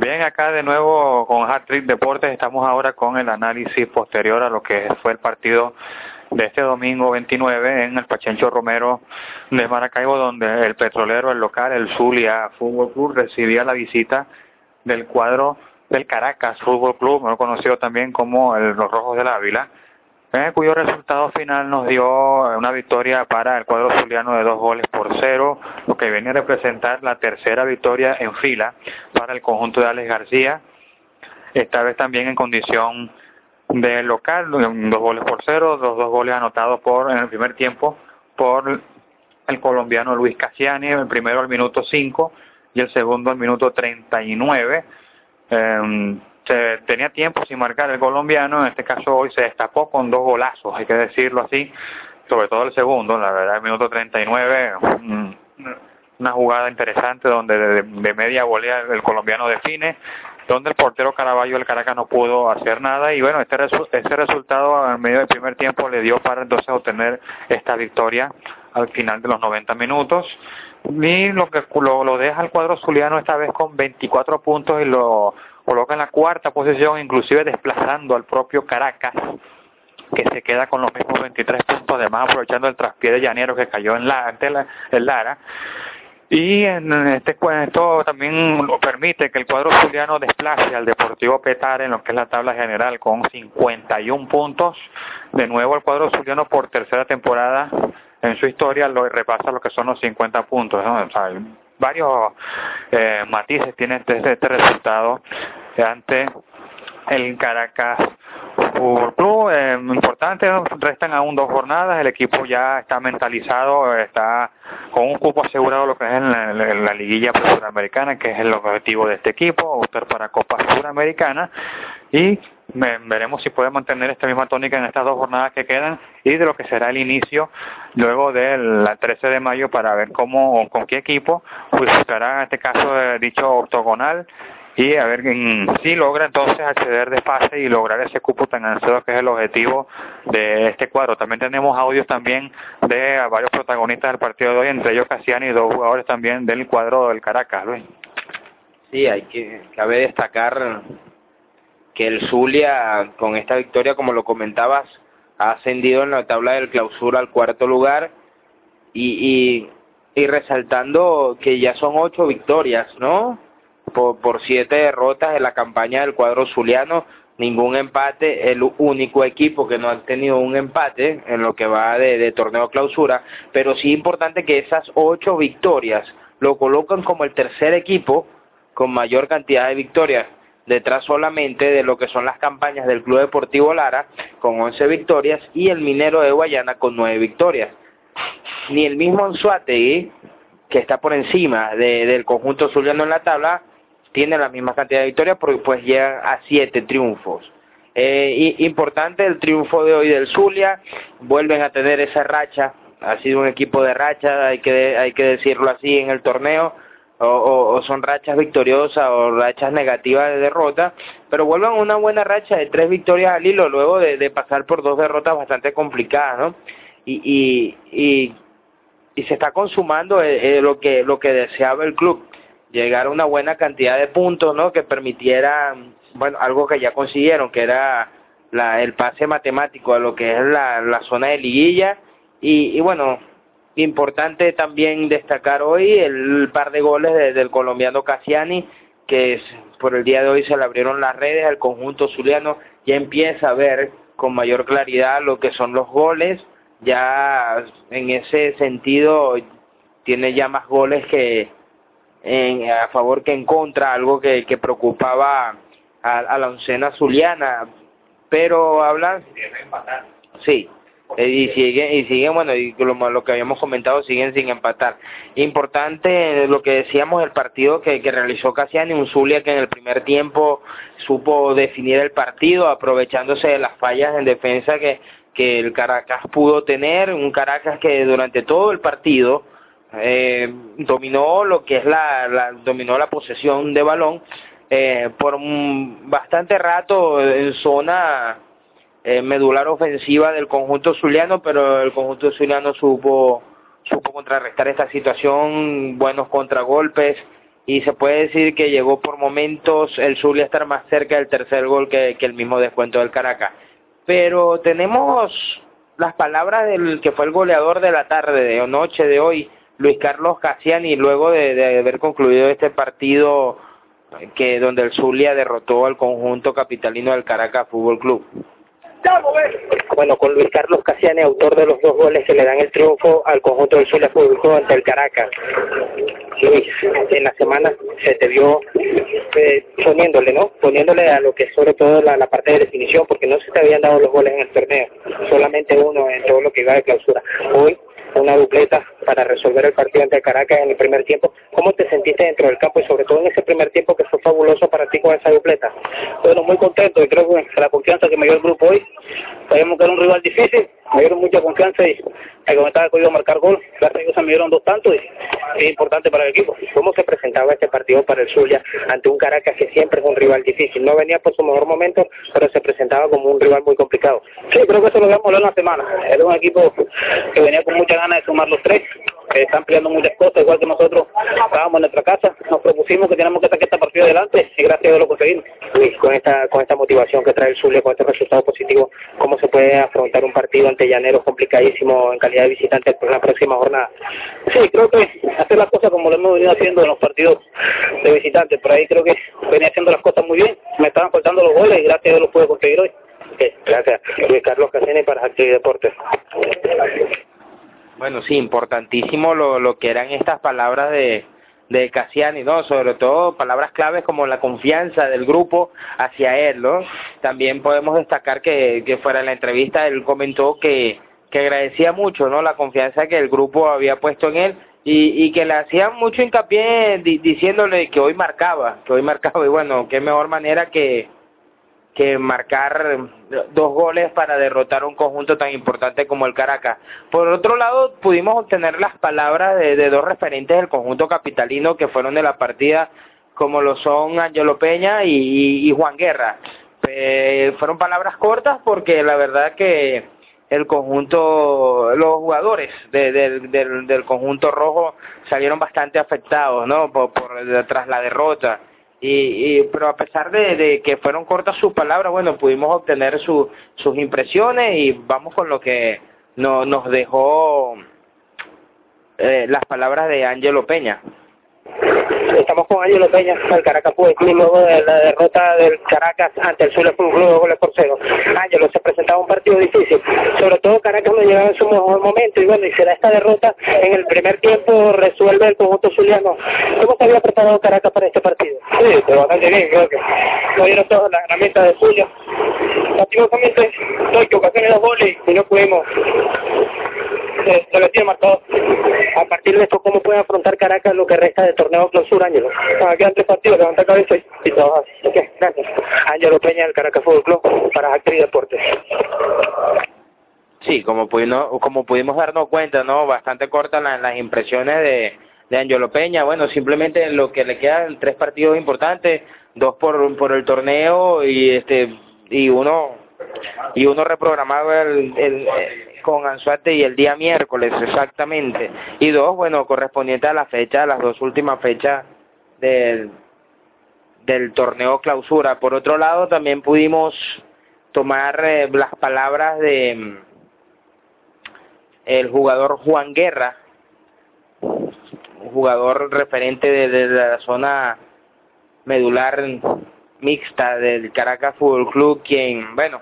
Bien, acá de nuevo con Hat Trick Deportes. Estamos ahora con el análisis posterior a lo que fue el partido de este domingo 29 en el Pachencho Romero de Maracaibo, donde el petrolero, el local, el Zulia Fútbol Club, recibía la visita del cuadro del Caracas Fútbol Club, conocido también como los Rojos del Ávila, eh, cuyo resultado final nos dio una victoria para el cuadro zuliano de dos goles por cero, lo que viene a representar la tercera victoria en fila para el conjunto de Alex García, esta vez también en condición de local, dos goles por cero, los dos goles anotados por en el primer tiempo por el colombiano Luis Cassiani, el primero al minuto 5 y el segundo al minuto 39. Eh, se tenía tiempo sin marcar el colombiano, en este caso hoy se destapó con dos golazos, hay que decirlo así, sobre todo el segundo, la verdad, el minuto 39, una jugada interesante donde de, media volea el colombiano define, donde el portero Caraballo del Caracas no pudo hacer nada y bueno, este, este resultado en medio del primer tiempo le dio para entonces obtener esta victoria al final de los 90 minutos. Y lo que lo, lo deja el cuadro zuliano esta vez con 24 puntos y lo coloca en la cuarta posición, inclusive desplazando al propio Caracas, que se queda con los mismos 23 puntos, además aprovechando el traspié de Llanero que cayó en la, ante la, en Lara. Y en este esto también permite que el cuadro zuliano desplace al Deportivo Petar en lo que es la tabla general con 51 puntos. De nuevo el cuadro zuliano por tercera temporada en su historia lo repasa lo que son los 50 puntos. varios eh, matices tiene este, este resultado ante el Caracas Fútbol Club. Eh, importante, restan aún dos jornadas, el equipo ya está mentalizado, está con un cupo asegurado lo que es en la, liguilla suramericana, que es el objetivo de este equipo, optar para Copa Suramericana y veremos si puede mantener esta misma tónica en estas dos jornadas que quedan y de lo que será el inicio luego del 13 de mayo para ver cómo con qué equipo disputará en este caso de dicho octogonal y a ver si logra entonces acceder de fase y lograr ese cupo tan ansioso que es el objetivo de este cuadro. También tenemos audios también de varios protagonistas del partido de hoy, entre ellos Casiani y dos jugadores también del cuadro del Caracas, Luis. Sí, hay que cabe destacar que el Zulia con esta victoria, como lo comentabas, ha ascendido en la tabla del clausura al cuarto lugar y, y, y resaltando que ya son ocho victorias, ¿no? Por, siete derrotas en la campaña del cuadro zuliano, ningún empate, el único equipo que no ha tenido un empate en lo que va de, torneo clausura, pero sí importante que esas ocho victorias lo colocan como el tercer equipo con mayor cantidad de victorias detrás solamente de lo que son las campañas del Club Deportivo Lara con 11 victorias y el Minero de Guayana con 9 victorias. Ni el mismo Anzuategui, que está por encima de, del conjunto zuliano en la tabla, tiene la misma cantidad de victorias porque pues llegan a 7 triunfos. Eh, importante el triunfo de hoy del Zulia, vuelven a tener esa racha, ha sido un equipo de racha, hay que, hay que decirlo así en el torneo, o, son rachas victoriosas o rachas negativas de derrota, pero vuelvan una buena racha de tres victorias al hilo luego de, de pasar por dos derrotas bastante complicadas, ¿no? Y, y, y, y se está consumando eh, eh, lo que lo que deseaba el club, llegar a una buena cantidad de puntos, ¿no? Que permitiera, bueno, algo que ya consiguieron, que era la, el pase matemático a lo que es la, la zona de liguilla. Y, y bueno, Importante también destacar hoy el par de goles de, del colombiano Cassiani, que por el día de hoy se le abrieron las redes al conjunto zuliano, ya empieza a ver con mayor claridad lo que son los goles, ya en ese sentido tiene ya más goles que en, a favor que en contra, algo que, que preocupaba a, la oncena zuliana, pero hablan... Sí, eh, y siguen y siguen bueno y lo, lo, que habíamos comentado siguen sin empatar. Importante lo que decíamos el partido que, que realizó Casiani un Zulia que en el primer tiempo supo definir el partido aprovechándose de las fallas en defensa que que el Caracas pudo tener un Caracas que durante todo el partido eh, dominó lo que es la, dominó la posesión de balón eh, por bastante rato en zona eh, medular ofensiva del conjunto zuliano, pero el conjunto zuliano supo, supo contrarrestar esta situación, buenos contragolpes y se puede decir que llegó por momentos el Zulia a estar más cerca del tercer gol que, que el mismo descuento del Caracas. Pero tenemos las palabras del que fue el goleador de la tarde de noche de hoy, Luis Carlos Casiani, luego de, haber concluido este partido que donde el Zulia derrotó al conjunto capitalino del Caracas Fútbol Club. Bueno, con Luis Carlos Casiani, autor de los dos goles que le dan el triunfo al conjunto del Zulia Fútbol Club ante el Caracas. Luis, en la semana se te vio eh, poniéndole, ¿no? Poniéndole a lo que es sobre todo la, la, parte de definición, porque no se te habían dado los goles en el torneo, solamente uno en todo lo que iba de clausura. Hoy una dupleta para resolver el partido ante Caracas en el primer tiempo. ¿Cómo te sentiste dentro del campo y sobre todo en ese primer tiempo que fue fabuloso para ti con esa dupleta? Bueno, muy contento y creo que la confianza que me dio el grupo hoy, sabíamos que era un rival difícil, me dieron mucha confianza y al comentar he podido marcar gol, gracias a Dios me dieron dos tantos y es importante para el equipo. ¿Cómo se presentaba este partido para el Zulia ante un Caracas que siempre es un rival difícil? No venía por su mejor momento, pero se presentaba como un rival muy complicado. Sí, creo que eso lo habíamos hablado una semana. Era un equipo que venía con mucha ganas de sumar los tres, que están peleando muchas cosas, igual que nosotros estábamos en nuestra casa, nos propusimos que tenemos que sacar esta partida adelante y gracias a Dios lo conseguimos. Luis, con esta, con esta motivación que trae el Zulia, con este resultado positivo, ¿cómo se puede afrontar un partido ante Llaneros complicadísimo en calidad de visitante por la próxima jornada? Sí, creo que hacer las cosas como lo hemos venido haciendo en los partidos de visitantes, por ahí creo que venía haciendo las cosas muy bien, me estaban faltando los goles y gracias a Dios los pude conseguir hoy. Okay, gracias. Luis Carlos Casene para Actividad Deportes. Bueno, sí, importantísimo lo, lo que eran estas palabras de, de Cassiani, ¿no? Sobre todo palabras claves como la confianza del grupo hacia él, ¿no? También podemos destacar que, que fuera en la entrevista él comentó que, que agradecía mucho, ¿no? La confianza que el grupo había puesto en él y, y que le hacían mucho hincapié di, diciéndole que hoy marcaba, que hoy marcaba y bueno, qué mejor manera que que marcar dos goles para derrotar un conjunto tan importante como el Caracas. Por otro lado, pudimos obtener las palabras de, dos referentes del conjunto capitalino que fueron de la partida, como lo son Angelo Peña y, Juan Guerra. Eh, fueron palabras cortas porque la verdad que el conjunto, los jugadores de, de, del, conjunto rojo salieron bastante afectados, ¿no? Por tras la derrota y, y pero a pesar de, que fueron cortas sus palabras, bueno, pudimos obtener su, sus impresiones y vamos con lo que no, nos dejó eh, las palabras de Ángelo Peña. Estamos con Ángelo Peña, el Caracas Fútbol Club, luego de la derrota del Caracas ante el Zulia Fútbol Club, dos goles por cero. Ángelo, se presentaba un partido difícil, sobre todo Caracas no llegaba en su mejor momento, y bueno, y se da esta derrota en el primer tiempo, resuelve el conjunto zuliano. ¿Cómo se había preparado Caracas para este partido? Sí, pero bastante bien, creo que nos dieron todas las herramientas de Zulia. Lastimosamente, no equivocaciones dos goles y no pudimos se, se le tiene marcado. A partir de esto, ¿cómo puede afrontar Caracas lo que resta de torneo clausura, Ángelo? Ah, quedan tres partidos, levanta cabeza y, y. Ok, gracias. Ángelo Peña, del Caracas Fútbol Club, para Actividad Deportes. Sí, como pudimos, como pudimos darnos cuenta, ¿no? Bastante cortas las, las impresiones de, de Angelo Peña. Bueno, simplemente lo que le quedan tres partidos importantes, dos por, por el torneo y este y uno y uno reprogramado el, el con Anzuate y el día miércoles exactamente. Y dos bueno correspondiente a la fecha las dos últimas fechas del del torneo clausura. Por otro lado también pudimos tomar eh, las palabras de el jugador Juan Guerra un jugador referente de, de la zona medular mixta del Caracas Fútbol Club quien bueno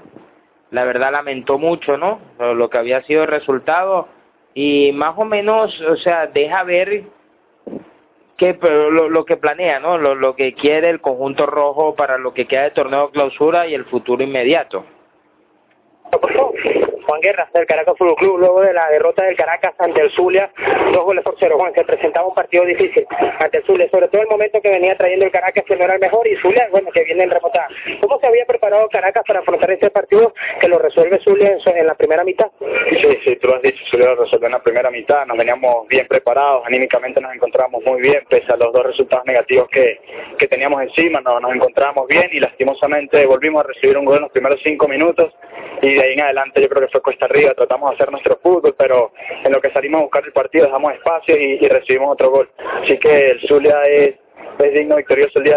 la verdad lamentó mucho, ¿no? Lo que había sido el resultado y más o menos, o sea, deja ver que lo, lo que planea, ¿no? Lo, lo que quiere el conjunto rojo para lo que queda de torneo clausura y el futuro inmediato. Juan Guerra del Caracas Fútbol Club luego de la derrota del Caracas ante el Zulia, dos goles por cero, Juan, que presentaba un partido difícil ante el Zulia, sobre todo el momento que venía trayendo el Caracas que no era el mejor y Zulia, bueno, que viene en remontada. ¿Cómo se había preparado Caracas para afrontar este partido que lo resuelve Zulia en, la primera mitad? Sí, sí, tú has dicho, Zulia lo resolvió en la primera mitad, nos veníamos bien preparados, anímicamente nos encontramos muy bien, pese a los dos resultados negativos que, teníamos encima, no, nos encontramos bien y lastimosamente volvimos a recibir un gol en los primeros cinco minutos y de ahí en adelante yo creo que fue cuesta arriba, tratamos de hacer nuestro fútbol, pero en lo que salimos a buscar el partido dejamos espacio y, y recibimos otro gol. Así que el Zulia es es digno victorioso el día de hoy.